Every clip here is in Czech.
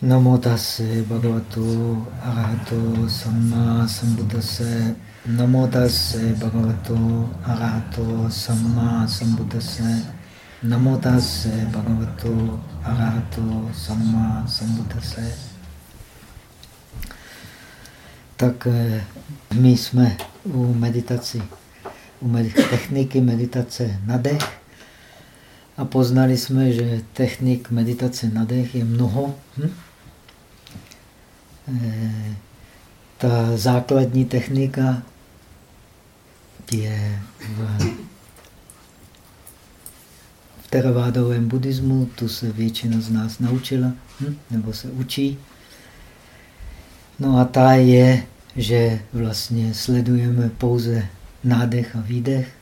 Namo tase bhagavato arahato samma sambuddhase. Namo tase bhagavato arahato samma sambuddhase. Namo tase bhagavato arahato samma sambuddhase. Tak eh, my jsme u meditaci, u techniky meditace na dech a poznali jsme, že technik meditace na dech je mnoho. Hm? Eh, ta základní technika je v, v teravádovém buddhismu, tu se většina z nás naučila, hm? nebo se učí. No a ta je, že vlastně sledujeme pouze nádech a výdech,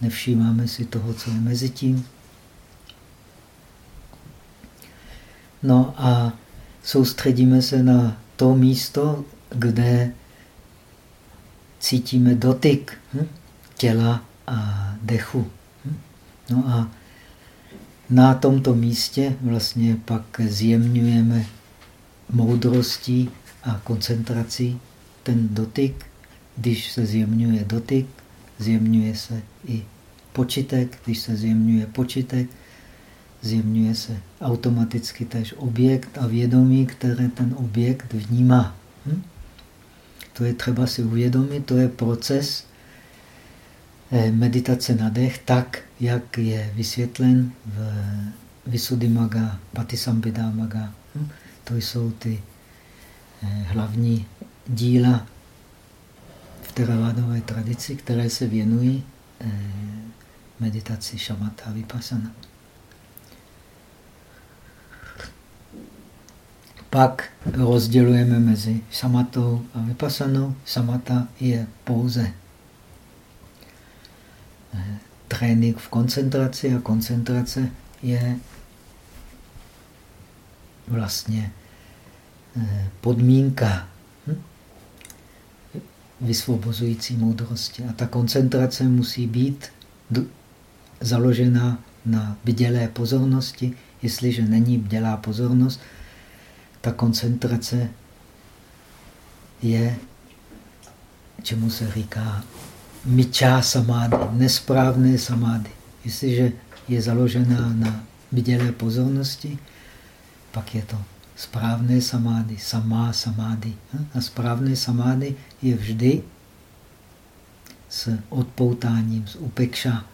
nevšímáme si toho, co je mezi tím. No a soustředíme se na to místo, kde cítíme dotyk hm? těla a dechu. Hm? No a na tomto místě vlastně pak zjemňujeme moudrostí a koncentrací ten dotyk. Když se zjemňuje dotyk, zjemňuje se i počitek. Když se zjemňuje počitek, zjemňuje se automaticky tež objekt a vědomí, které ten objekt vnímá. Hm? To je třeba si uvědomit, to je proces eh, meditace na dech, tak, jak je vysvětlen v Visuddhimaga, Patisambhidamaga. Hm? To jsou ty eh, hlavní díla v teravádové tradici, které se věnují eh, meditaci šamata vipassana. Pak rozdělujeme mezi samatou a vypasanou. Samata je pouze eh, trénink v koncentraci a koncentrace je vlastně eh, podmínka hm? vysvobozující moudrosti. A ta koncentrace musí být založena na bdělé pozornosti. Jestliže není bdělá pozornost, ta koncentrace je, čemu se říká myčá samády, nesprávné samády. Jestliže je založená na vidělé pozornosti, pak je to správné samády, samá samády. A správné samády je vždy s odpoutáním, s upekša.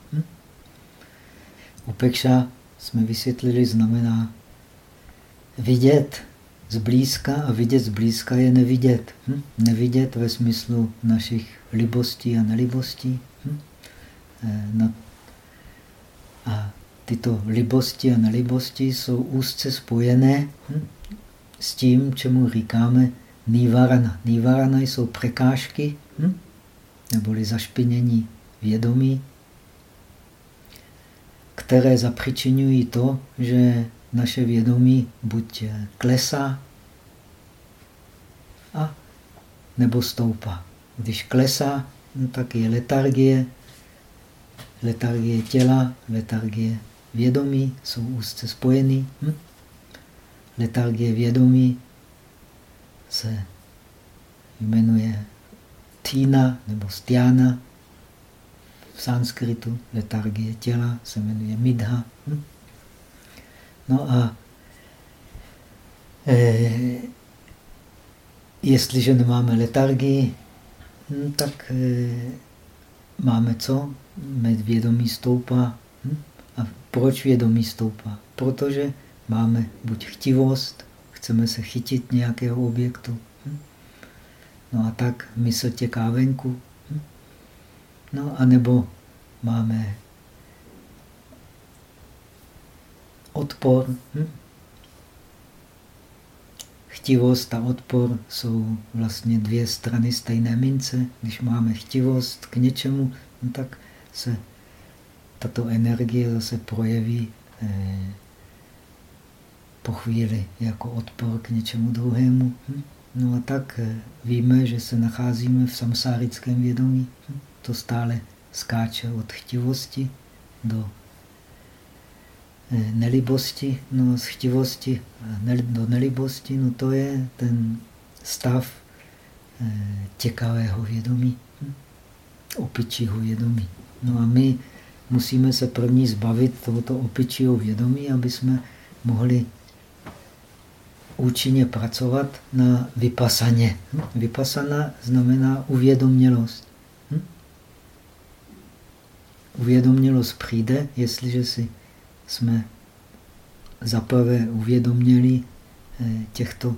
Upekša jsme vysvětlili, znamená vidět zblízka a vidět zblízka je nevidět. Hm? Nevidět ve smyslu našich libostí a nelibostí. Hm? No. A tyto libosti a nelibosti jsou úzce spojené hm? s tím, čemu říkáme nývarana. Nývarana jsou překážky, hm? neboli zašpinění vědomí, které zapřičinují to, že naše vědomí buď klesá, a nebo stoupá. Když klesá, no tak je letargie, letargie těla, letargie vědomí jsou úzce spojený. Hm? Letargie vědomí se jmenuje Tina nebo Stiana v sanskritu. Letargie těla se jmenuje Midha. Hm? No a e, jestliže nemáme letargii, hm, tak e, máme co? Vědomí stoupá. Hm? A proč vědomí stoupá? Protože máme buď chtivost, chceme se chytit nějakého objektu. Hm? No a tak mysl těká venku. Hm? No a nebo máme odpor. Hm? Chtivost a odpor jsou vlastně dvě strany stejné mince. Když máme chtivost k něčemu, no tak se tato energie zase projeví eh, po chvíli jako odpor k něčemu druhému. Hm? No a tak eh, víme, že se nacházíme v samsárickém vědomí. Hm? To stále skáče od chtivosti do nelibosti, no z chtivosti do nelibosti, no to je ten stav eh, těkavého vědomí, hm? opičího vědomí. No a my musíme se první zbavit tohoto opičího vědomí, aby jsme mohli účinně pracovat na vypasaně. Hm? Vypasana znamená uvědomělost. Hm? Uvědomělost přijde, jestliže si jsme zaprvé uvědoměli eh, těchto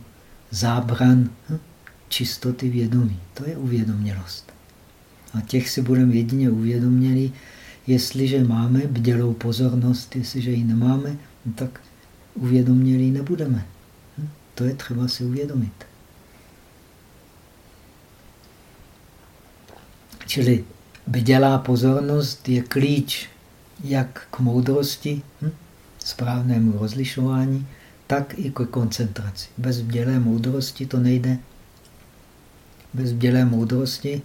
zábran hm? čistoty vědomí. To je uvědomělost. A těch si budeme jedině uvědoměli, jestliže máme bdělou pozornost, jestliže ji nemáme, no tak uvědomělí nebudeme. To je třeba si uvědomit. Čili bdělá pozornost je klíč jak k moudrosti, hm? správnému rozlišování, tak i k koncentraci. Bez bdělé moudrosti to nejde. Bez bdělé moudrosti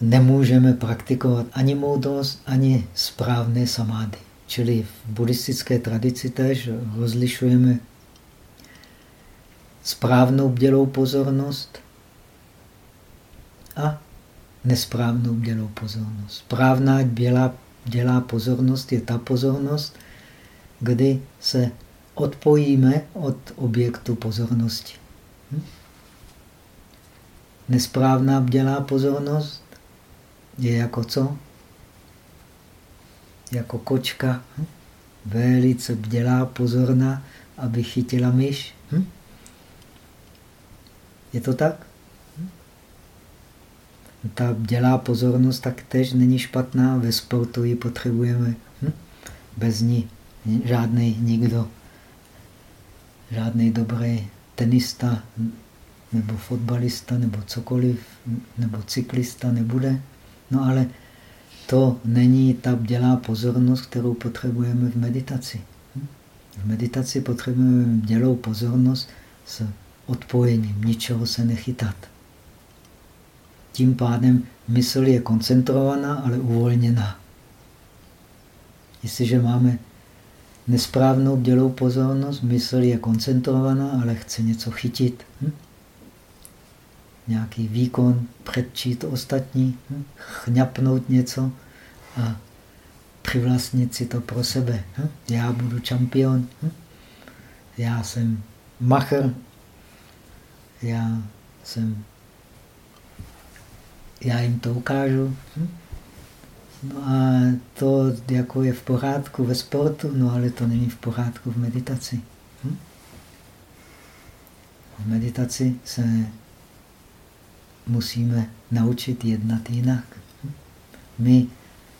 nemůžeme praktikovat ani moudrost, ani správné samády. Čili v buddhistické tradici tež rozlišujeme správnou bdělou pozornost a nesprávnou bdělou pozornost. Správná bělá, bdělá pozornost je ta pozornost, kdy se odpojíme od objektu pozornosti. Hm? Nesprávná bdělá pozornost je jako co? Jako kočka. Hm? Velice bdělá, pozorná, aby chytila myš. Hm? Je to tak? Ta bdělá pozornost tak tež není špatná, ve sportu ji potřebujeme. Hm? Bez ní žádný nikdo, žádný dobrý tenista, nebo fotbalista, nebo cokoliv, nebo cyklista nebude. No ale to není ta bdělá pozornost, kterou potřebujeme v meditaci. Hm? V meditaci potřebujeme bdělou pozornost s odpojením, ničeho se nechytat. Tím pádem mysl je koncentrovaná, ale uvolněná. Jestliže máme nesprávnou bdělou pozornost, mysl je koncentrovaná, ale chce něco chytit. Hm? Nějaký výkon, předčít ostatní, hm? chňapnout něco a přivlastnit si to pro sebe. Hm? Já budu čampion, hm? já jsem machr, já jsem, já jim to ukážu. Hm? No a to jako je v pořádku ve sportu, no ale to není v pořádku v meditaci. Hm? V meditaci se musíme naučit jednat jinak. Hm? My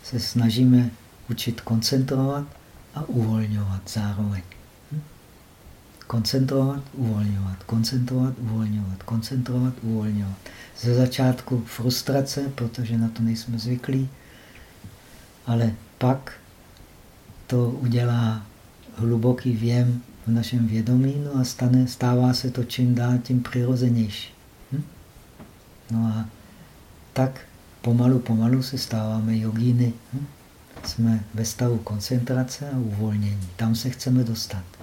se snažíme učit koncentrovat a uvolňovat zároveň. Koncentrovat, uvolňovat, koncentrovat, uvolňovat, koncentrovat, uvolňovat. Ze začátku frustrace, protože na to nejsme zvyklí, ale pak to udělá hluboký věm v našem vědomí no a stane, stává se to čím dál tím přirozenější. Hm? No a tak pomalu, pomalu se stáváme jogíny. Hm? Jsme ve stavu koncentrace a uvolnění. Tam se chceme dostat.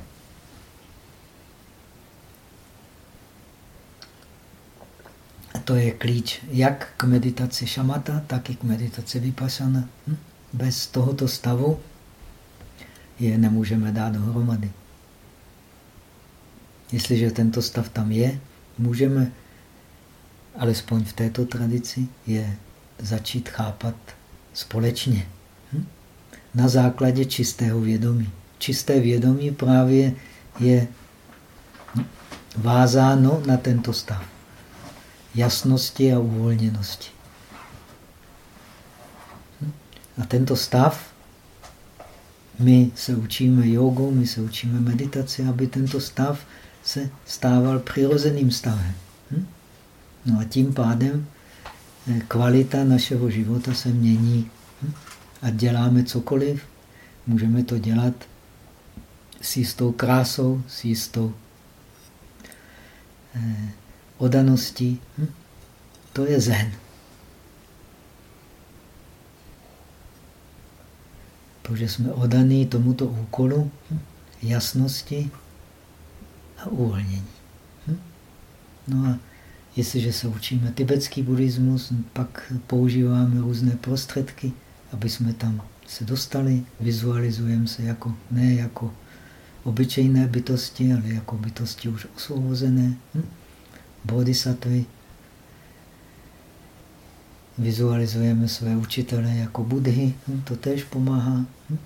To je klíč jak k meditaci šamata, tak i k meditaci vypasana. Hm? Bez tohoto stavu je nemůžeme dát dohromady. Jestliže tento stav tam je, můžeme, alespoň v této tradici, je začít chápat společně. Hm? Na základě čistého vědomí. Čisté vědomí právě je vázáno na tento stav. Jasnosti a uvolněnosti. A tento stav, my se učíme jogou, my se učíme meditaci, aby tento stav se stával přirozeným stavem. Hm? No a tím pádem eh, kvalita našeho života se mění. Hm? A děláme cokoliv, můžeme to dělat s jistou krásou, s jistou eh, odaností. Hm? To je zen. protože jsme odaní tomuto úkolu hm, jasnosti a uvolnění. Hm? No a jestliže se učíme tibetský buddhismus, pak používáme různé prostředky, aby jsme tam se dostali, vizualizujeme se jako, ne jako obyčejné bytosti, ale jako bytosti už osvobozené, hm? Bodhisattvy. Vizualizujeme své učitele jako budhy, hm? to tež pomáhá. Hm?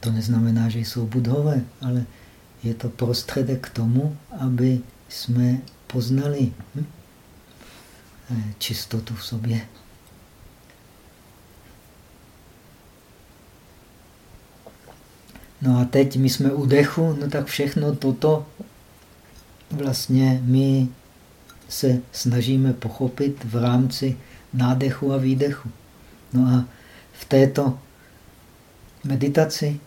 To neznamená, že jsou budhové, ale je to prostředek k tomu, aby jsme poznali hm? Eh, čistotu v sobě. No a teď my jsme u dechu, no tak všechno toto vlastně my se snažíme pochopit v rámci nádechu a výdechu. No a v této meditaci,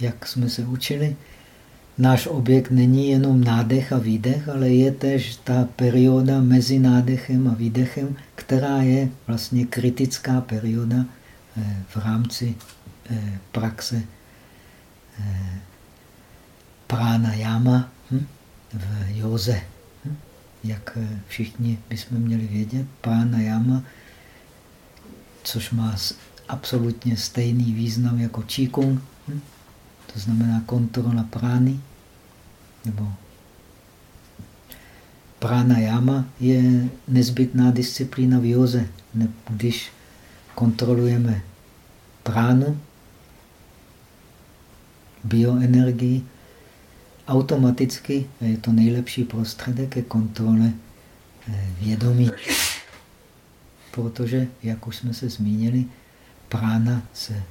jak jsme se učili, náš objekt není jenom nádech a výdech, ale je tež ta perioda mezi nádechem a výdechem, která je vlastně kritická perioda eh, v rámci eh, praxe eh, pranayama hm, v józe. Hm. Jak všichni bychom měli vědět, pranayama, což má absolutně stejný význam jako číkung, hm, to znamená kontrola prány, nebo pranayama je nezbytná disciplína v józe. Když kontrolujeme pránu, bioenergii, automaticky je to nejlepší prostředek ke kontrole eh, vědomí. Protože, jak už jsme se zmínili, prána se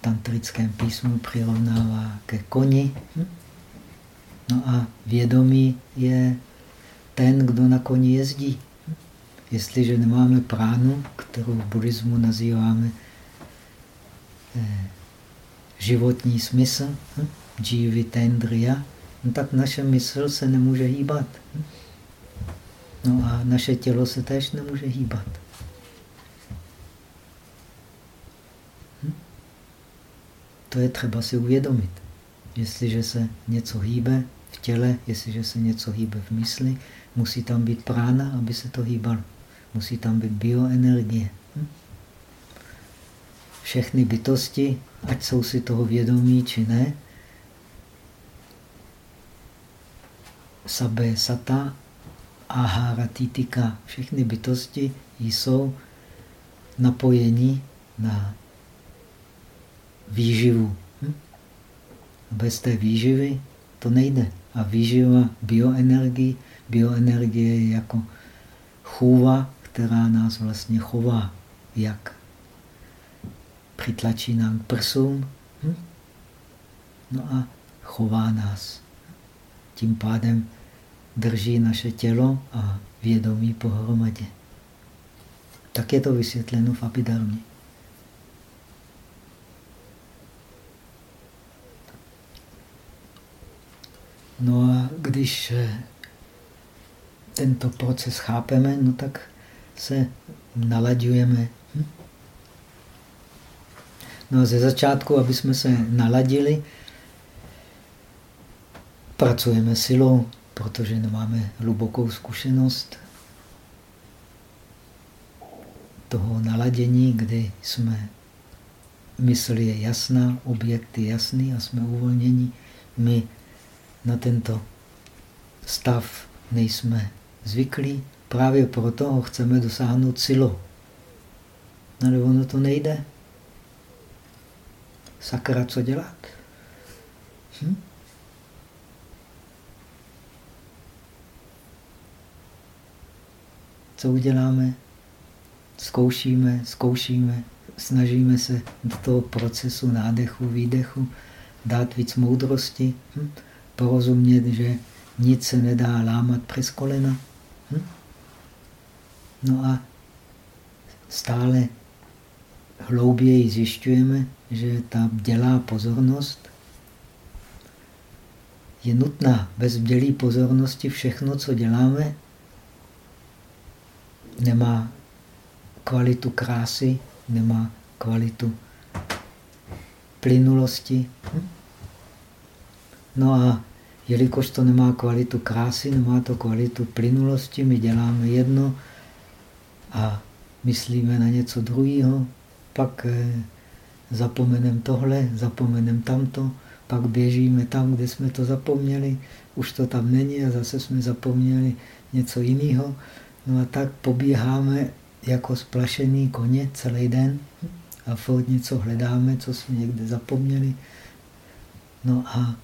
tantrickém písmu přirovnává ke koni. Hm? No a vědomí je ten, kdo na koni jezdí. Hm? Jestliže nemáme pránu, kterou v buddhismu nazýváme eh, životní smysl, hm? tendria, no tak naše mysl se nemůže hýbat. Hm? No a naše tělo se též nemůže hýbat. To je třeba si uvědomit. Jestliže se něco hýbe v těle, jestliže se něco hýbe v mysli, musí tam být prána, aby se to hýbalo. Musí tam být bioenergie. Hm? Všechny bytosti, ať jsou si toho vědomí či ne, sabe sata, ahara titika, všechny bytosti jsou napojení na výživu. Hm? Bez té výživy to nejde. A výživa bioenergie, bioenergie je jako chůva, která nás vlastně chová, jak přitlačí nám k prsům hm? no a chová nás. Tím pádem drží naše tělo a vědomí pohromadě. Tak je to vysvětleno v Abidarmě. No a když eh, tento proces chápeme, no tak se nalaďujeme. Hm? No a ze začátku, aby jsme se naladili, pracujeme silou, protože nemáme hlubokou zkušenost toho naladění, kdy jsme mysl je jasná, objekt je jasný a jsme uvolněni. My na tento stav nejsme zvyklí, právě proto ho chceme dosáhnout silou. Ale ono to nejde. Sakra, co dělat? Hm? Co uděláme? Zkoušíme, zkoušíme, snažíme se do toho procesu nádechu, výdechu dát víc moudrosti. Hm? porozumět, že nic se nedá lámat přes kolena. Hm? No a stále hlouběji zjišťujeme, že ta dělá pozornost je nutná. Bez bdělé pozornosti všechno, co děláme, nemá kvalitu krásy, nemá kvalitu plynulosti. Hm? No a jelikož to nemá kvalitu krásy, nemá to kvalitu plynulosti, my děláme jedno a myslíme na něco druhého, pak eh, zapomenem tohle, zapomenem tamto, pak běžíme tam, kde jsme to zapomněli, už to tam není a zase jsme zapomněli něco jiného. No a tak pobíháme jako splašený koně celý den a furt něco hledáme, co jsme někde zapomněli. No a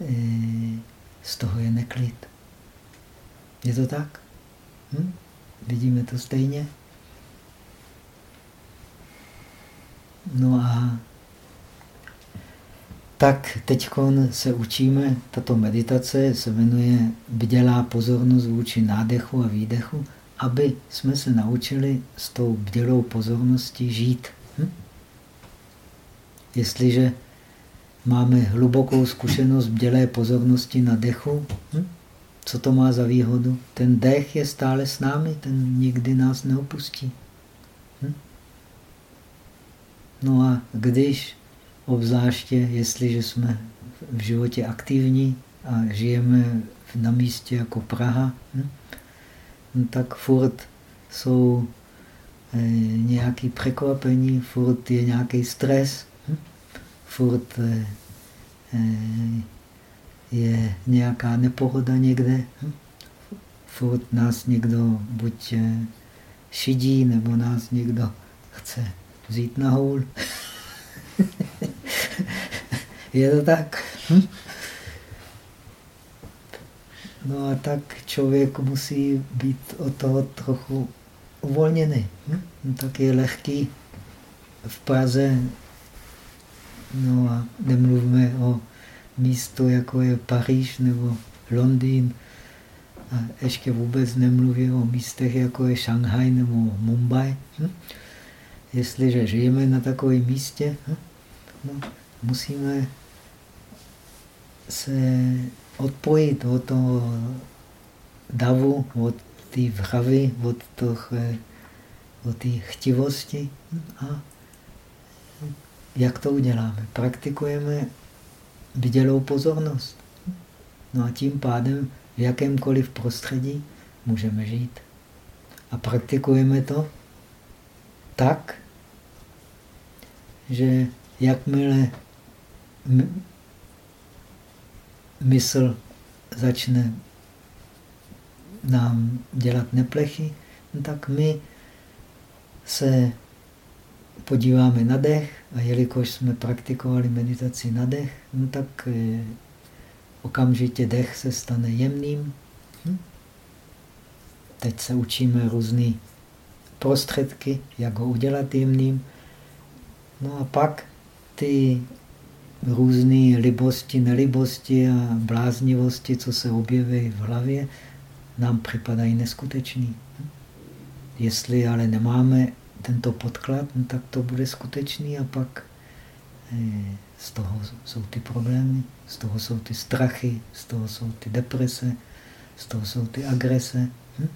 e, z toho je neklid. Je to tak? Hm? Vidíme to stejně? No a tak teď se učíme, tato meditace se jmenuje bdělá pozornost vůči nádechu a výdechu, aby jsme se naučili s tou bdělou pozorností žít. Hm? Jestliže máme hlubokou zkušenost bdělé pozornosti na dechu, hm? co to má za výhodu? Ten dech je stále s námi, ten nikdy nás neopustí. Hm? No a když obzvláště, jestliže jsme v životě aktivní a žijeme na místě jako Praha, hm? no tak furt jsou eh, nějaké překvapení, furt je nějaký stres, hm? furt eh, je nějaká nepohoda někde, hm? furt nás někdo buď šidí, nebo nás někdo chce vzít na hůl. Je to tak? Hm? No a tak člověk musí být od toho trochu uvolněný. Hm? No tak je lehký v Praze, no a nemluvme o místo, jako je Paříž nebo Londýn, a ještě vůbec nemluvím o místech, jako je Šanghaj nebo Mumbai. Hm? Jestliže žijeme na takovém místě, hm? no, musíme se odpojit od toho davu, od té vravy, od od té chtivosti. A jak to uděláme? Praktikujeme vidělou pozornost. No a tím pádem v jakémkoliv prostředí můžeme žít. A praktikujeme to tak, že jakmile mysl začne nám dělat neplechy, no tak my se podíváme na dech a jelikož jsme praktikovali meditaci na dech, no tak eh, okamžitě dech se stane jemným. Hm? Teď se učíme různé prostředky, jak ho udělat jemným. No a pak ty různé libosti, nelibosti a bláznivosti, co se objeví v hlavě, nám připadají neskutečný. Jestli ale nemáme tento podklad, no tak to bude skutečný a pak eh, z toho jsou ty problémy, z toho jsou ty strachy, z toho jsou ty deprese, z toho jsou ty agrese. Hm?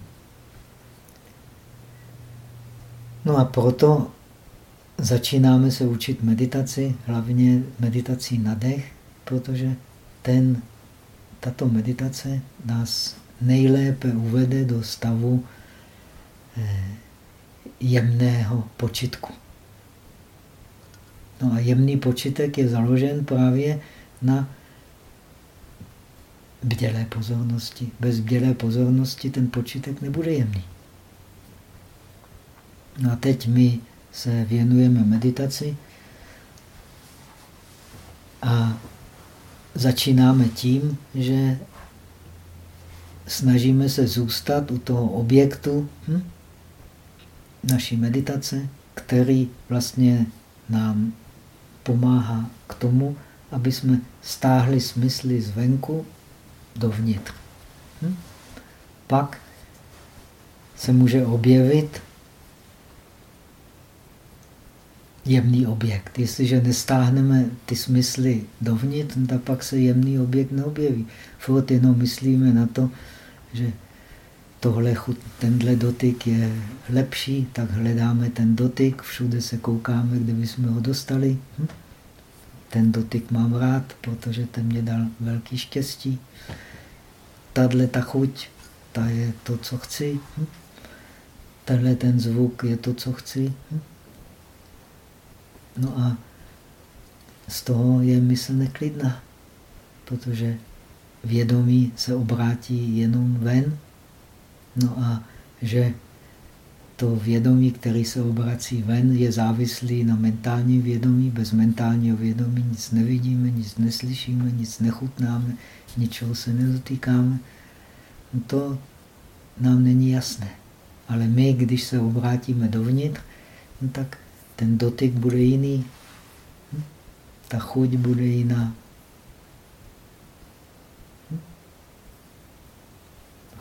No a proto začínáme se učit meditaci, hlavně meditací na dech, protože ten, tato meditace nás nejlépe uvede do stavu eh, jemného počitku. No a jemný počitek je založen právě na bdělé pozornosti. Bez bdělé pozornosti ten počitek nebude jemný. No a teď my se věnujeme meditaci a začínáme tím, že snažíme se zůstat u toho objektu hm, naší meditace, který vlastně nám pomáhá k tomu, aby jsme stáhli smysly zvenku dovnitř. Hm? Pak se může objevit jemný objekt. Jestliže nestáhneme ty smysly dovnitř, no tak pak se jemný objekt neobjeví. Furt jenom myslíme na to, že tohle, tenhle dotyk je lepší, tak hledáme ten dotyk, všude se koukáme, kde bychom ho dostali. Hm? ten dotyk mám rád, protože ten mě dal velký štěstí. Tahle ta chuť, ta je to, co chci. Hm? Tenhle ten zvuk je to, co chci. Hm? No a z toho je mysl neklidná, protože vědomí se obrátí jenom ven. No a že to vědomí, který se obrací ven, je závislý na mentálním vědomí. Bez mentálního vědomí nic nevidíme, nic neslyšíme, nic nechutnáme, ničeho se nedotýkáme. No to nám není jasné. Ale my, když se obrátíme dovnitř, no tak ten dotyk bude jiný. Hm? Ta chuť bude jiná.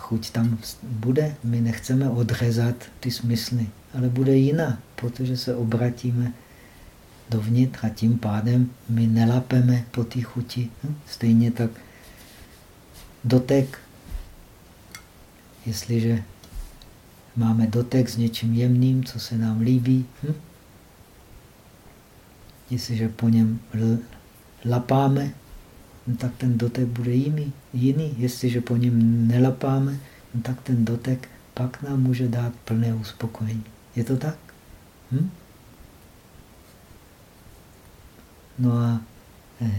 chuť tam bude. My nechceme odřezat ty smysly, ale bude jiná, protože se obratíme dovnitř a tím pádem my nelapeme po té chuti. Hm? Stejně tak dotek, jestliže máme dotek s něčím jemným, co se nám líbí, hm? Jestliže po něm lapáme, no tak ten dotek bude jiný. jiný. Jestliže po něm nelapáme, no tak ten dotek pak nám může dát plné uspokojení. Je to tak? Hm? No a e,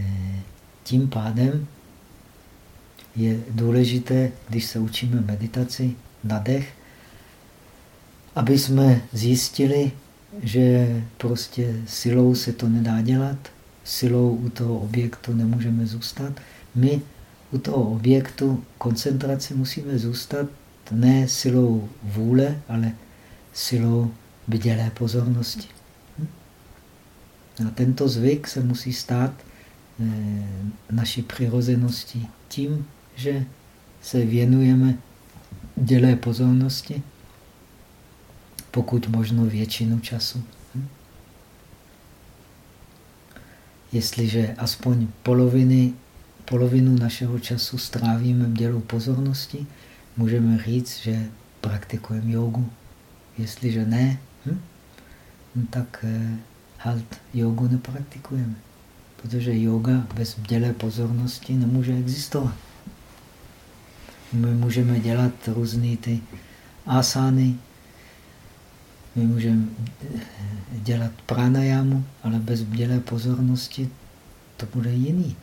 tím pádem je důležité, když se učíme meditaci na dech, aby jsme zjistili, že prostě silou se to nedá dělat, silou u toho objektu nemůžeme zůstat. My u toho objektu koncentrace musíme zůstat ne silou vůle, ale silou bdělé pozornosti. A tento zvyk se musí stát eh, naší přirozeností tím, že se věnujeme dělé pozornosti, pokud možno většinu času. Jestliže aspoň poloviny, polovinu našeho času strávíme dělou pozornosti, můžeme říct, že praktikujeme jogu. Jestliže ne, hm? no tak eh, halt jogu nepraktikujeme. Protože yoga bez dělé pozornosti nemůže existovat. My můžeme dělat různé ty asány, my můžeme dělat pranajamu, ale bez bdělé pozornosti to bude jiný.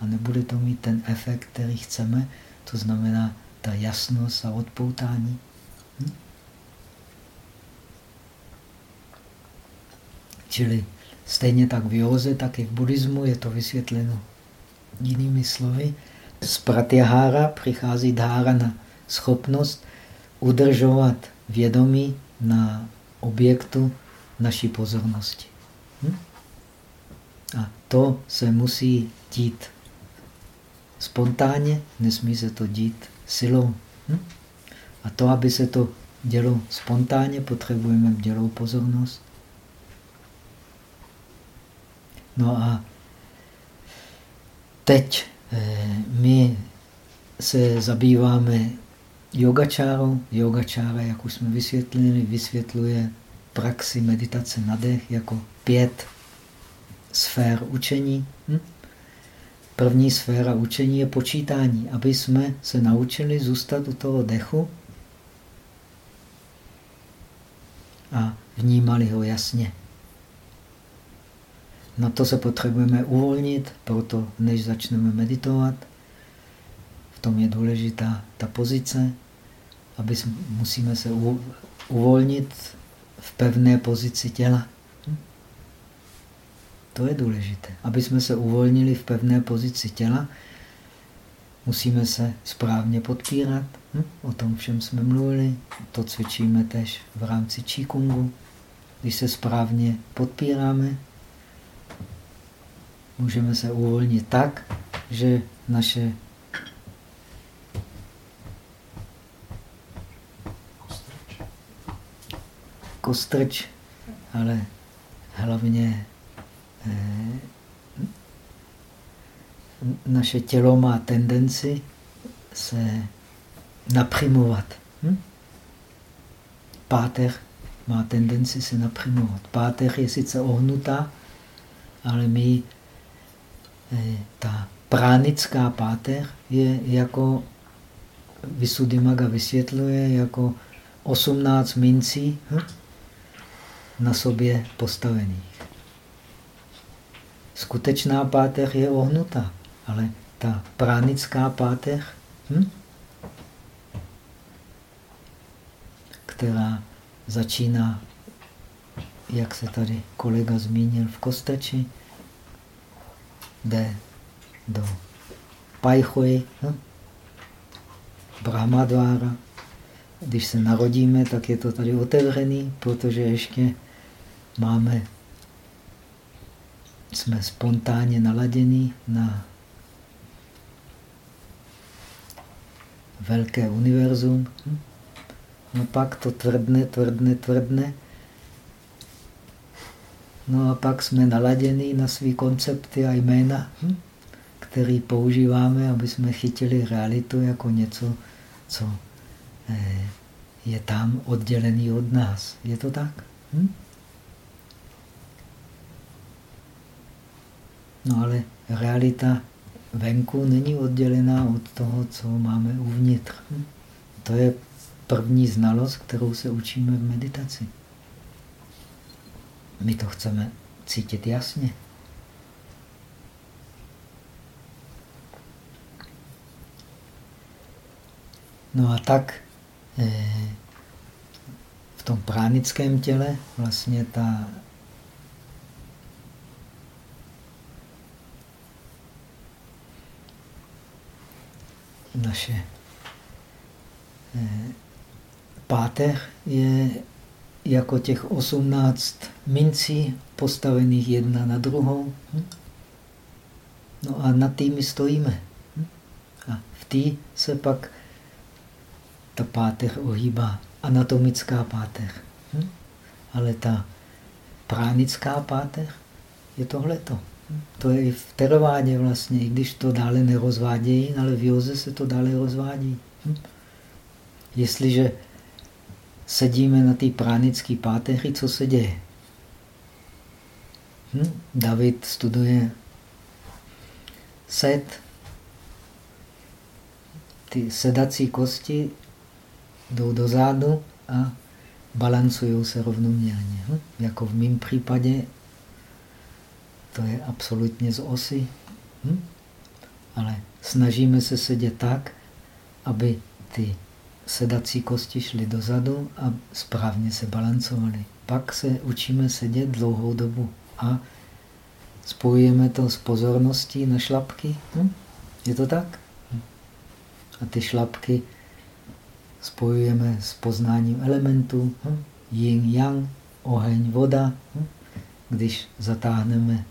A nebude to mít ten efekt, který chceme, to znamená ta jasnost a odpoutání. Hm? Čili stejně tak v józe, tak i v buddhismu je to vysvětleno jinými slovy. Z pratyahára přichází dhárana, schopnost udržovat vědomí na objektu naší pozornosti. Hm? A to se musí dít spontánně, nesmí se to dít silou. Hm? A to, aby se to dělo spontánně, potřebujeme dělou pozornost. No a teď eh, my se zabýváme yogačárou. Yogačára, jak už jsme vysvětlili, vysvětluje praxi meditace na dech jako pět sfér učení. Hm? První sféra učení je počítání, aby jsme se naučili zůstat u toho dechu a vnímali ho jasně. Na to se potřebujeme uvolnit, proto než začneme meditovat, v tom je důležitá ta pozice, aby musíme se uvolnit v pevné pozici těla. Hm? To je důležité. Aby jsme se uvolnili v pevné pozici těla, musíme se správně podpírat. Hm? O tom všem jsme mluvili. To cvičíme tež v rámci Qigongу. Když se správně podpíráme, můžeme se uvolnit tak, že naše kostrč, ale hlavně eh, naše tělo má tendenci se naprimovat. Hm? Páteř má tendenci se naprimovat. Páteř je sice ohnutá, ale my eh, ta pránická páteř je jako Visuddhimaga vysvětluje jako 18 mincí hm, na sobě postavených. Skutečná páteř je ohnutá, ale ta pránická páteř, hm, která začíná, jak se tady kolega zmínil, v Kosteči, jde do Pajchoji, hm? Brahmadvára. Když se narodíme, tak je to tady otevřený, protože ještě máme, jsme spontánně naladění na velké univerzum. No pak to tvrdne, tvrdne, tvrdne. No a pak jsme naladěni na své koncepty a jména, hm? které používáme, aby jsme chytili realitu jako něco, co eh, je tam oddělený od nás. Je to tak? Hm? No ale realita venku není oddělená od toho, co máme uvnitř. To je první znalost, kterou se učíme v meditaci. My to chceme cítit jasně. No a tak eh, v tom pránickém těle vlastně ta naše eh, páteř je jako těch 18 mincí postavených jedna na druhou. Hm? No a nad tými stojíme. Hm? A v té se pak ta páteř ohýbá. Anatomická páteř. Hm? Ale ta pránická páteř je tohleto. To je v terovádě vlastně, i když to dále nerozvádějí, ale v józe se to dále rozvádí. Jestliže sedíme na té pránické páteři, co se děje? Hm? David studuje set. Ty sedací kosti jdou dozadu a balancují se rovnoměrně. Hm? Jako v mém případě to je absolutně z osy. Hm? Ale snažíme se sedět tak, aby ty sedací kosti šly dozadu a správně se balancovaly. Pak se učíme sedět dlouhou dobu a spojujeme to s pozorností na šlapky. Hm? Je to tak? Hm. A ty šlapky spojujeme s poznáním elementů. Hm? Yin, yang, oheň, voda. Hm? Když zatáhneme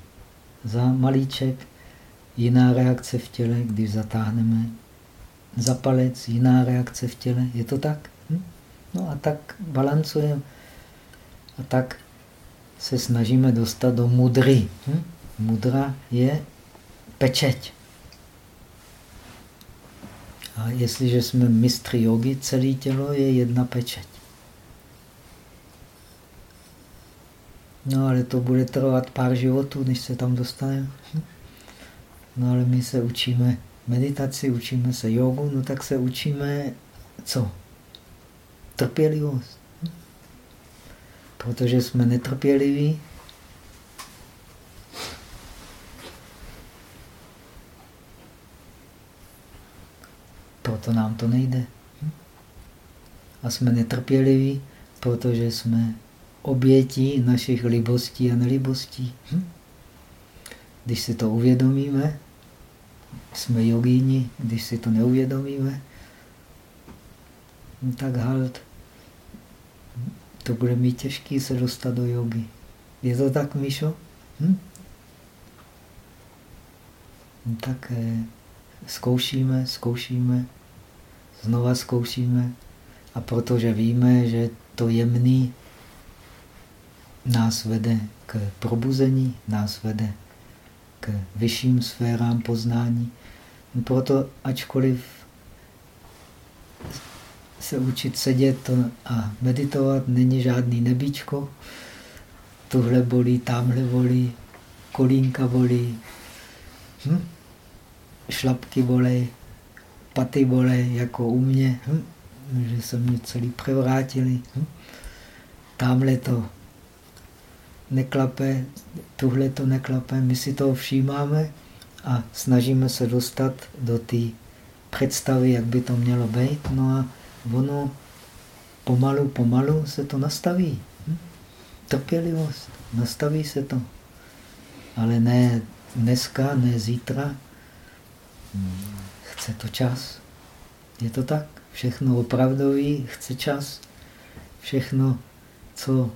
za malíček, jiná reakce v těle, když zatáhneme za palec, jiná reakce v těle. Je to tak? Hm? No a tak balancujeme. A tak se snažíme dostat do mudry. Hm? Mudra je pečeť. A jestliže jsme mistry jogy, celé tělo je jedna pečeť. No ale to bude trvat pár životů, než se tam dostaneme. No ale my se učíme meditaci, učíme se jogu, no tak se učíme co? Trpělivost. Protože jsme netrpěliví, proto nám to nejde. A jsme netrpěliví, protože jsme obětí našich libostí a nelibostí. Když si to uvědomíme, jsme jogíni, když si to neuvědomíme, no tak halt, to bude mít těžký se dostat do jogy. Je to tak, Míšo? Hm? No tak eh, zkoušíme, zkoušíme, znova zkoušíme. A protože víme, že to jemný nás vede k probuzení, nás vede k vyšším sférám poznání. Proto ačkoliv se učit sedět a meditovat není žádný nebíčko, tuhle bolí, tamhle bolí, kolínka bolí, Hm? Šlapky bolej, paty bolej, jako u mě, hm? že se mě celý převrátili. Hm? Tamhle to neklape, tuhle to neklape, my si to všímáme a snažíme se dostat do té představy, jak by to mělo být. No a ono pomalu, pomalu se to nastaví. Hm? Trpělivost, nastaví se to. Ale ne dneska, ne zítra. Chce to čas. Je to tak? Všechno opravdový chce čas. Všechno, co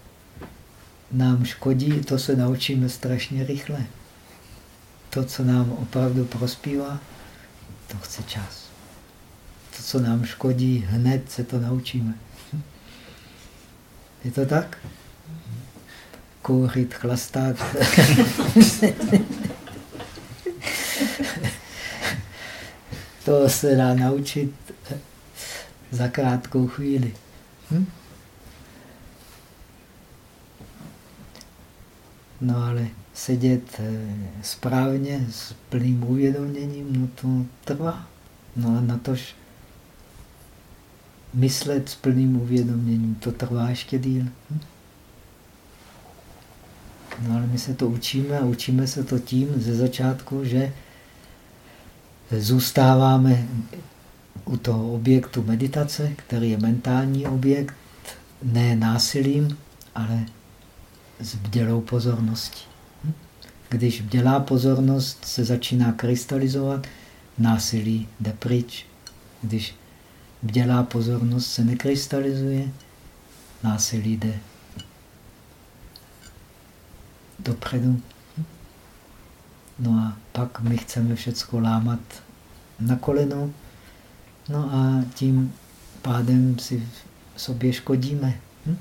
nám škodí, to se naučíme strašně rychle. To, co nám opravdu prospívá, to chce čas. To, co nám škodí, hned se to naučíme. Je to tak? Kouřit, chlastat. to se dá naučit za krátkou chvíli. Hm? No ale sedět eh, správně s plným uvědoměním, no to trvá. No a na tož myslet s plným uvědoměním, to trvá ještě díl. Hm? No ale my se to učíme a učíme se to tím ze začátku, že zůstáváme u toho objektu meditace, který je mentální objekt, ne násilím, ale s bdělou pozorností. Když bdělá pozornost se začíná krystalizovat, násilí jde pryč. Když bdělá pozornost se nekrystalizuje, násilí jde dopředu. No a pak my chceme všechno lámat na koleno, no a tím pádem si sobě škodíme. Hm?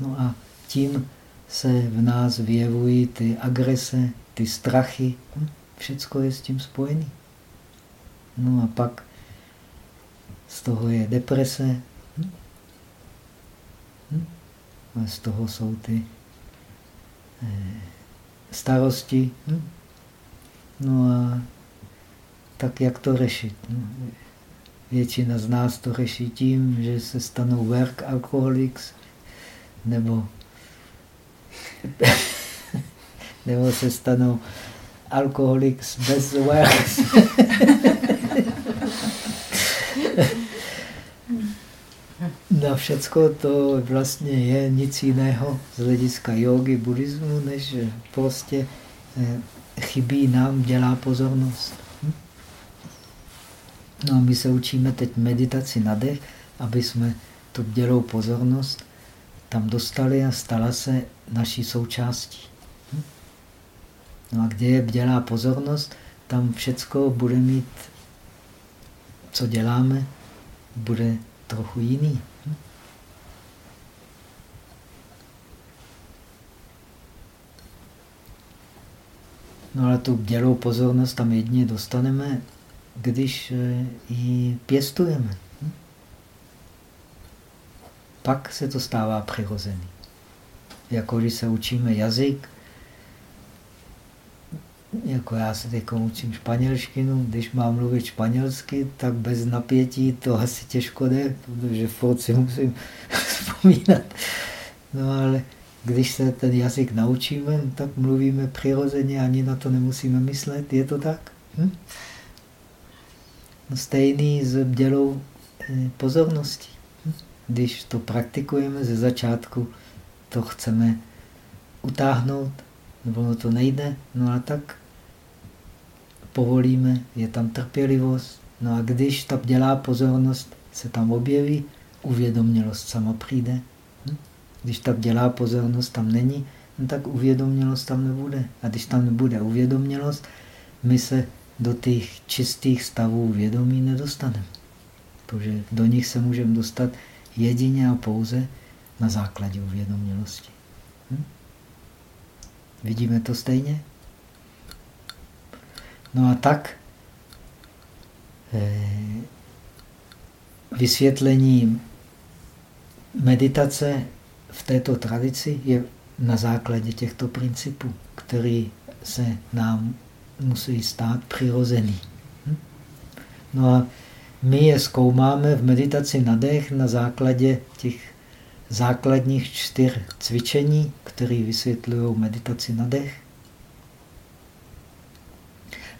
No a tím se v nás vyjevují ty agrese, ty strachy. Hm? Všecko je s tím spojené. No a pak z toho je deprese. Hm? Hm? A z toho jsou ty eh, starosti. No a tak jak to řešit? Většina z nás to řeší tím, že se stanou work alcoholics nebo nebo se stanou alkoholik bez wax. Na všecko to vlastně je nic jiného z hlediska jogy, buddhismu, než prostě eh, chybí nám, dělá pozornost. Hm? No a my se učíme teď meditaci na dech, aby jsme tu dělou pozornost tam dostali a stala se naší součástí. Hm? No a kde je bdělá pozornost, tam všecko bude mít, co děláme, bude trochu jiný. Hm? No ale tu bdělou pozornost tam jedině dostaneme, když eh, ji pěstujeme pak se to stává přirozený. Jako když se učíme jazyk, jako já se teď učím španělštinu, když mám mluvit španělsky, tak bez napětí to asi těžko jde, protože furt si musím vzpomínat. No ale když se ten jazyk naučíme, tak mluvíme přirozeně, ani na to nemusíme myslet. Je to tak? Hm? No stejný s bdělou eh, pozorností. Když to praktikujeme ze začátku, to chceme utáhnout, nebo to nejde, no a tak povolíme, je tam trpělivost. No a když ta dělá pozornost se tam objeví, uvědomělost sama přijde. Hm? Když ta dělá pozornost tam není, no tak uvědomělost tam nebude. A když tam nebude uvědomělost, my se do těch čistých stavů vědomí nedostaneme. Protože do nich se můžeme dostat jedině a pouze na základě uvědomělosti. Hm? Vidíme to stejně? No a tak eh, vysvětlení meditace v této tradici je na základě těchto principů, které se nám musí stát přirozený. Hm? No a my je zkoumáme v meditaci na dech na základě těch základních čtyř cvičení, které vysvětlují meditaci na dech.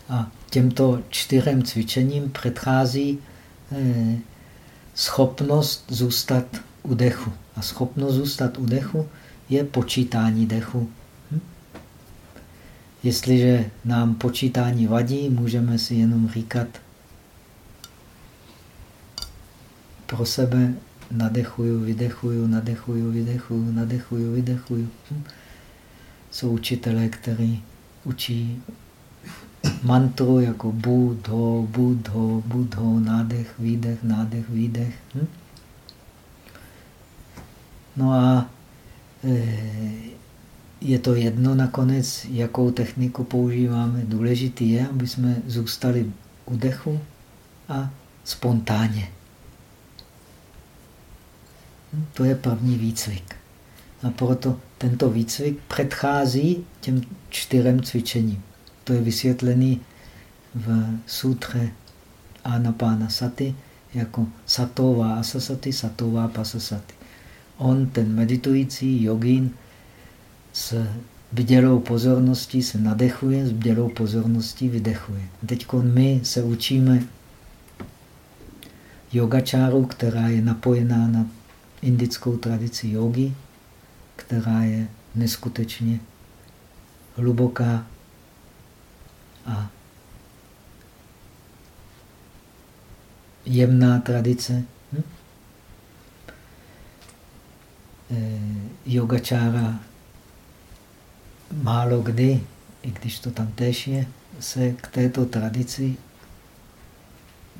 A těmto čtyřem cvičením předchází eh, schopnost zůstat u dechu. A schopnost zůstat u dechu je počítání dechu. Hm? Jestliže nám počítání vadí, můžeme si jenom říkat pro sebe nadechuju, vydechuju, nadechuju, vydechuju, nadechuju, vydechuju. Jsou učitelé, kteří učí mantru jako budho, budho, budho, nádech, výdech, nádech, výdech. Hm? No a e, je to jedno nakonec, jakou techniku používáme. Důležitý je, aby jsme zůstali u dechu a spontánně. To je první výcvik. A proto tento výcvik předchází těm čtyřem cvičením. To je vysvětlený v sutře Anapána Sati jako satová asasati, satová pasasati. On, ten meditující jogín, s bdělou pozorností se nadechuje, s bdělou pozorností vydechuje. Teď my se učíme yogačáru, která je napojená na indickou tradici jogy, která je neskutečně hluboká a jemná tradice. Hm? E, yogačára málo kdy, i když to tam též je, se k této tradici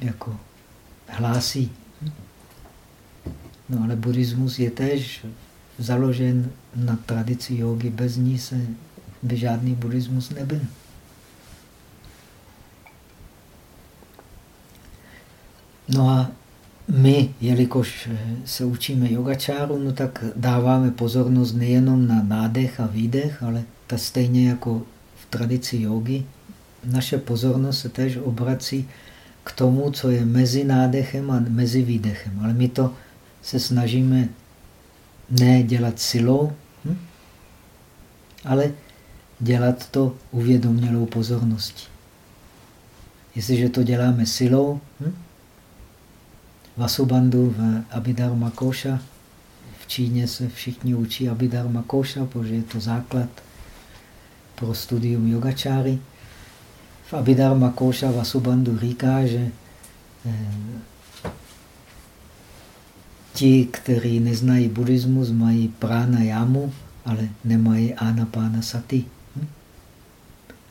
jako hlásí. No ale buddhismus je též založen na tradici jogy. Bez ní se by žádný buddhismus nebyl. No a my, jelikož se učíme yogačáru, no tak dáváme pozornost nejenom na nádech a výdech, ale ta stejně jako v tradici jogy, naše pozornost se též obrací k tomu, co je mezi nádechem a mezi výdechem. Ale my to se snažíme ne dělat silou, hm? ale dělat to uvědomělou pozorností. Jestliže to děláme silou, hm? Vasubandhu v Abhidharma Koša, v Číně se všichni učí Abhidharma Koša, protože je to základ pro studium yogačáry. V Abhidharma Koša Vasubandhu říká, že eh, ti, kteří neznají buddhismus, mají prána jámu, ale nemají anapána sati. Hm?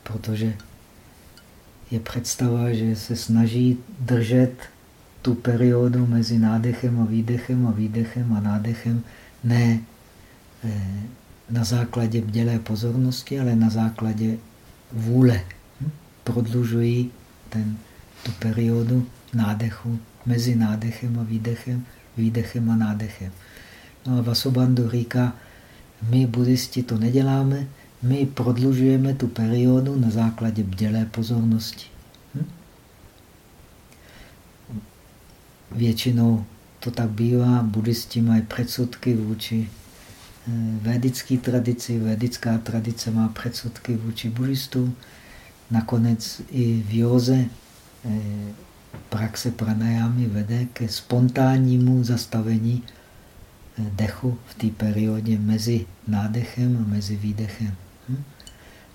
Protože je představa, že se snaží držet tu periodu mezi nádechem a výdechem a výdechem a nádechem ne eh, na základě bdělé pozornosti, ale na základě vůle. Hm? Prodlužují ten, tu periodu nádechu mezi nádechem a výdechem výdechem a nádechem. No a Vasobandhu říká, my buddhisti to neděláme, my prodlužujeme tu periodu na základě bdělé pozornosti. Hm? Většinou to tak bývá, buddhisti mají předsudky vůči eh, védické tradici, védická tradice má předsudky vůči buddhistům. Nakonec i v józe eh, praxe pranajámy vede ke spontánnímu zastavení dechu v té periodě mezi nádechem a mezi výdechem. Hm?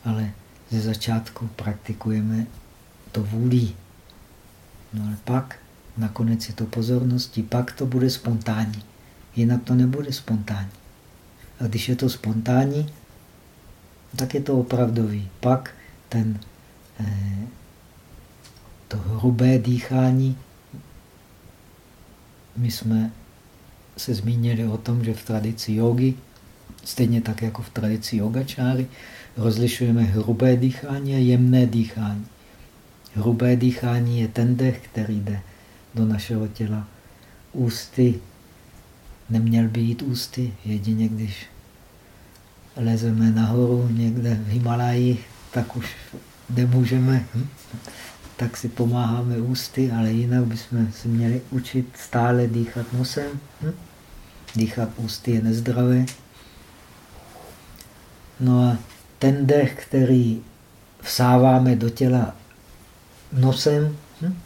Ale ze začátku praktikujeme to vůlí. No ale pak nakonec je to pozorností, pak to bude spontánní. Jinak to nebude spontánní. A když je to spontánní, tak je to opravdový. Pak ten eh, to hrubé dýchání. My jsme se zmínili o tom, že v tradici jogy, stejně tak jako v tradici yogačáry, rozlišujeme hrubé dýchání a jemné dýchání. Hrubé dýchání je ten dech, který jde do našeho těla. Ústy neměl by jít ústy, jedině když lezeme nahoru někde v Himalajích, tak už nemůžeme, hm? Tak si pomáháme ústy, ale jinak bychom se měli učit stále dýchat nosem. Hm? Dýchat ústy je nezdravé. No a ten dech, který vsáváme do těla nosem, hm?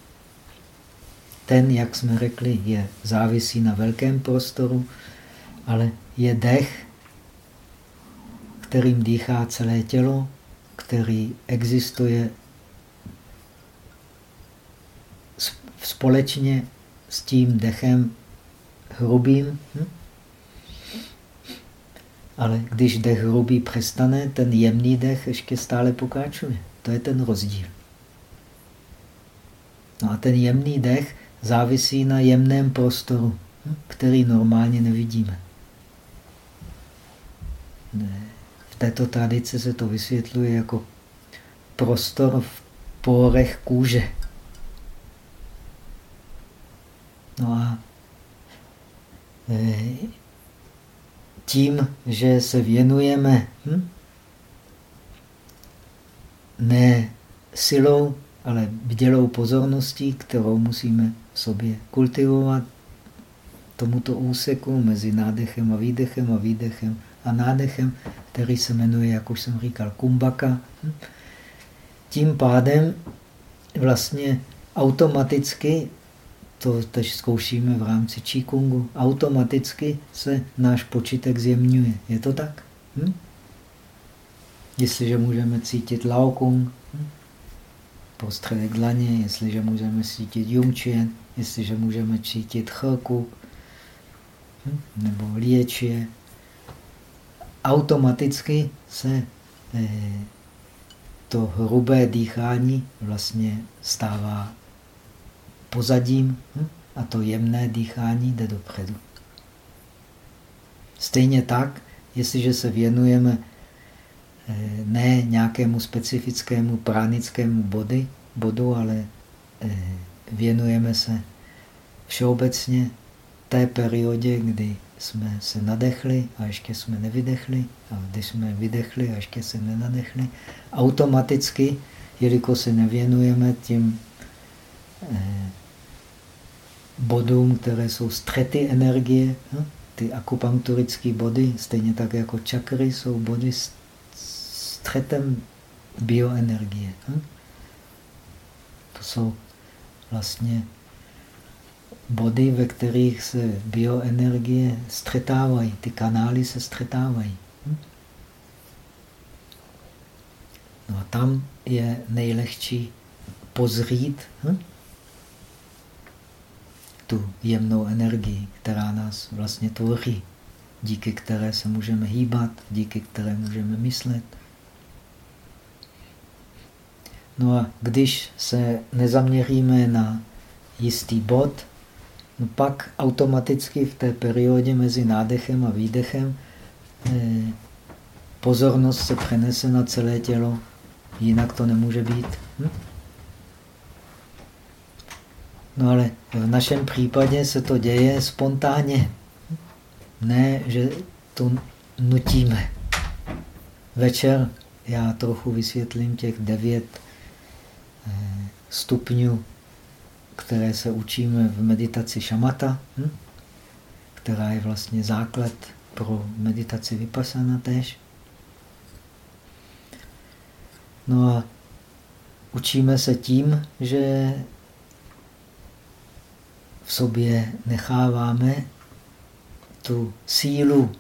ten, jak jsme řekli, je závisí na velkém prostoru, ale je dech, kterým dýchá celé tělo, který existuje společně s tím dechem hrubým. Hm? Ale když dech hrubý přestane, ten jemný dech ještě stále pokračuje. To je ten rozdíl. No a ten jemný dech závisí na jemném prostoru, hm? který normálně nevidíme. V této tradici se to vysvětluje jako prostor v pórech kůže. No a e, tím, že se věnujeme hm, ne silou, ale bdělou pozorností, kterou musíme v sobě kultivovat, tomuto úseku mezi nádechem a výdechem a výdechem a nádechem, který se jmenuje, jak už jsem říkal, kumbaka. Hm. Tím pádem vlastně automaticky to teď zkoušíme v rámci Qigong, automaticky se náš počítek zjemňuje. Je to tak? Hm? Jestliže můžeme cítit Laokung, hm? prostředek dlaně, jestliže můžeme cítit Yungqian, jestliže můžeme cítit Chku, hm? nebo Liečie, automaticky se eh, to hrubé dýchání vlastně stává pozadím hm? a to jemné dýchání jde dopředu. Stejně tak, jestliže se věnujeme eh, ne nějakému specifickému pránickému body, bodu, ale eh, věnujeme se všeobecně té periodě, kdy jsme se nadechli a ještě jsme nevydechli, a když jsme vydechli a ještě se nenadechli, automaticky, jelikož se nevěnujeme tím eh, bodům, které jsou střety energie. Ty akupunkturické body, stejně tak jako čakry, jsou body s střetem bioenergie. To jsou vlastně body, ve kterých se bioenergie střetávají. Ty kanály se střetávají. No a tam je nejlehčí pozřít hm? Tu jemnou energii, která nás vlastně tvoří, díky které se můžeme hýbat, díky které můžeme myslet. No a když se nezaměříme na jistý bod, no pak automaticky v té periodě mezi nádechem a výdechem eh, pozornost se přenese na celé tělo, jinak to nemůže být. Hm? No ale v našem případě se to děje spontánně. Ne, že to nutíme. Večer já trochu vysvětlím těch devět eh, stupňů, které se učíme v meditaci šamata, hm? která je vlastně základ pro meditaci vypasana tež. No a učíme se tím, že v sobě necháváme tu sílu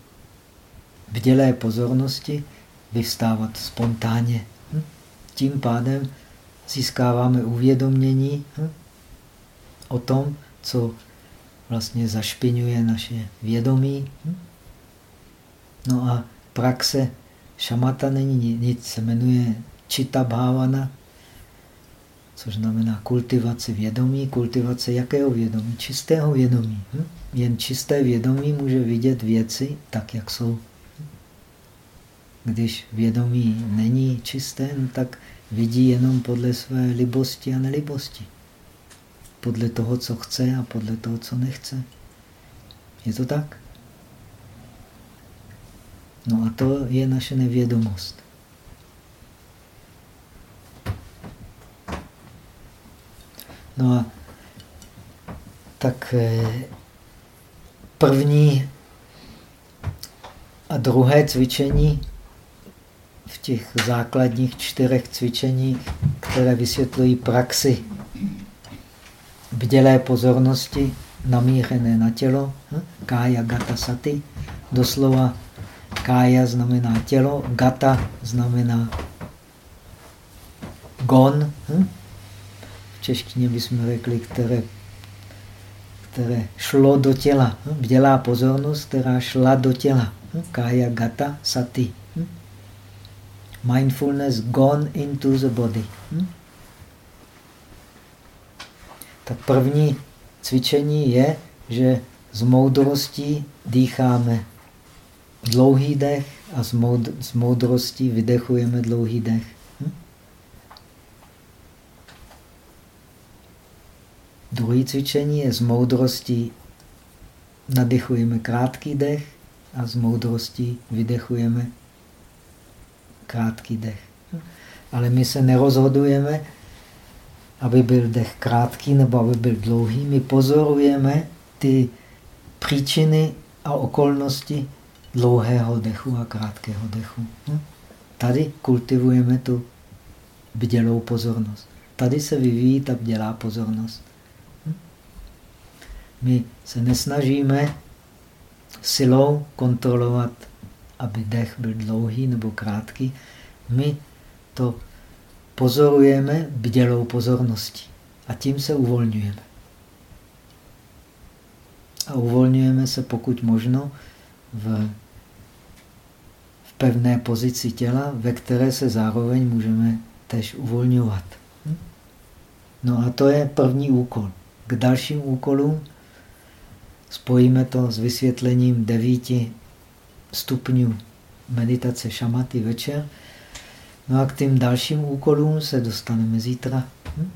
vdělé pozornosti vyvstávat spontánně. Hm? Tím pádem získáváme uvědomění hm? o tom, co vlastně zašpiňuje naše vědomí. Hm? No a praxe šamata není nic, se jmenuje čita bhavana, což znamená kultivace vědomí. Kultivace jakého vědomí? Čistého vědomí. Hm? Jen čisté vědomí může vidět věci tak, jak jsou. Když vědomí není čisté, no tak vidí jenom podle své libosti a nelibosti. Podle toho, co chce a podle toho, co nechce. Je to tak? No a to je naše nevědomost. No a tak eh, první a druhé cvičení v těch základních čtyřech cvičeních, které vysvětlují praxi bdělé pozornosti namířené na tělo, hm? kája gata sati, doslova kája znamená tělo, gata znamená gon. Češtině bychom řekli, které, které šlo do těla. Hm? Bdělá pozornost, která šla do těla. Hm? Kaya gata sati. Hm? Mindfulness gone into the body. Tak první cvičení je, že z moudrostí dýcháme dlouhý dech a z moudrostí vydechujeme dlouhý dech. Druhé cvičení je z moudrostí nadechujeme krátký dech a z moudrostí vydechujeme krátký dech. Ale my se nerozhodujeme, aby byl dech krátký nebo aby byl dlouhý. My pozorujeme ty příčiny a okolnosti dlouhého dechu a krátkého dechu. Tady kultivujeme tu bdělou pozornost. Tady se vyvíjí ta bdělá pozornost. My se nesnažíme silou kontrolovat, aby dech byl dlouhý nebo krátký. My to pozorujeme bdělou pozorností a tím se uvolňujeme. A uvolňujeme se pokud možno v, v pevné pozici těla, ve které se zároveň můžeme tež uvolňovat. No a to je první úkol. K dalším úkolům spojíme to s vysvětlením devíti stupňů meditace šamaty večer. No a k tím dalším úkolům se dostaneme zítra. Hm?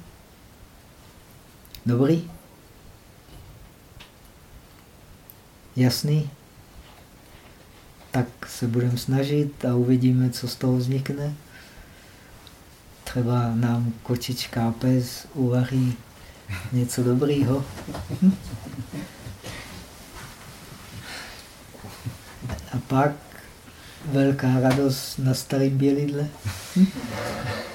Dobrý? Jasný? Tak se budeme snažit a uvidíme, co z toho vznikne. Třeba nám kočička pes uvaří něco dobrýho. Hm? Pak velká radost na starém bělidle.